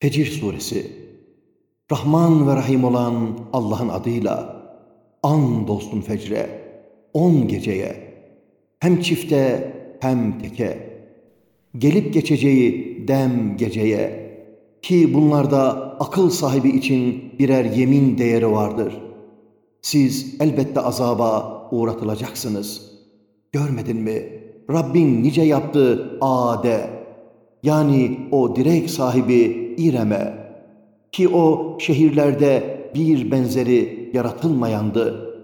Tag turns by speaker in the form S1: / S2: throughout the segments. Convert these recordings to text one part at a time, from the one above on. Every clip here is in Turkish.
S1: Fecir Suresi Rahman ve Rahim olan Allah'ın adıyla an dostum fecre, on geceye, hem çifte hem teke, gelip geçeceği dem geceye, ki bunlarda akıl sahibi için birer yemin değeri vardır. Siz elbette azaba uğratılacaksınız. Görmedin mi? Rabbin nice yaptı Ade, yani o direk sahibi İrem'e ki o şehirlerde bir benzeri yaratılmayandı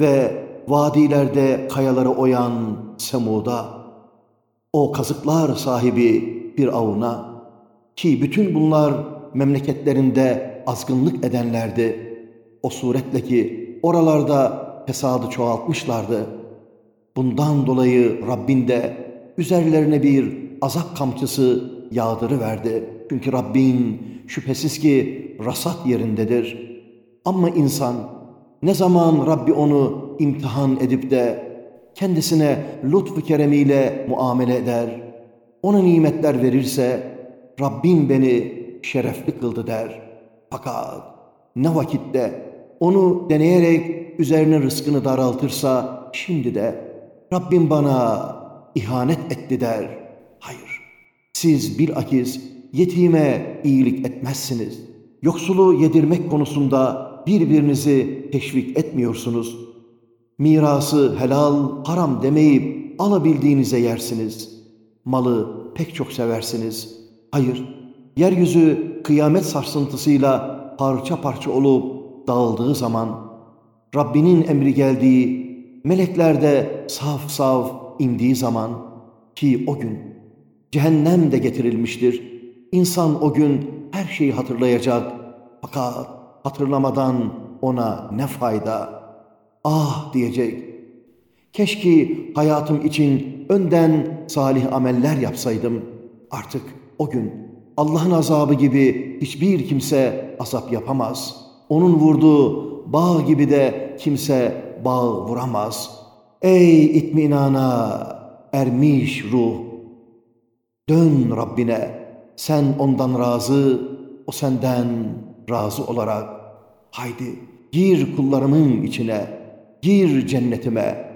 S1: ve vadilerde kayaları oyan Semud'a o kazıklar sahibi bir avuna ki bütün bunlar memleketlerinde azgınlık edenlerdi. O suretle ki oralarda fesadı çoğaltmışlardı. Bundan dolayı Rabbin de üzerlerine bir azap kamçısı yağdırıverdi. Çünkü Rabbin şüphesiz ki rasat yerindedir. Ama insan ne zaman Rabbi onu imtihan edip de kendisine lütfu keremiyle muamele eder, ona nimetler verirse Rabbim beni şerefli kıldı der. Fakat ne vakitte onu deneyerek üzerine rızkını daraltırsa şimdi de Rabbim bana ihanet etti der.'' Hayır. Siz bilakis yetime iyilik etmezsiniz. Yoksulu yedirmek konusunda birbirinizi teşvik etmiyorsunuz. Mirası helal, haram demeyip alabildiğinize yersiniz. Malı pek çok seversiniz. Hayır, yeryüzü kıyamet sarsıntısıyla parça parça olup dağıldığı zaman, Rabbinin emri geldiği, melekler de saf saf indiği zaman ki o gün Cehennem de getirilmiştir. İnsan o gün her şeyi hatırlayacak. Fakat hatırlamadan ona ne fayda? Ah diyecek. Keşke hayatım için önden salih ameller yapsaydım. Artık o gün Allah'ın azabı gibi hiçbir kimse azap yapamaz. Onun vurduğu bağ gibi de kimse bağ vuramaz. Ey itminana ermiş ruh! Dön Rabbine, sen ondan razı, o senden razı olarak. Haydi gir kullarımın içine, gir cennetime.''